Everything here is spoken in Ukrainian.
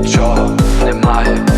нічого немає.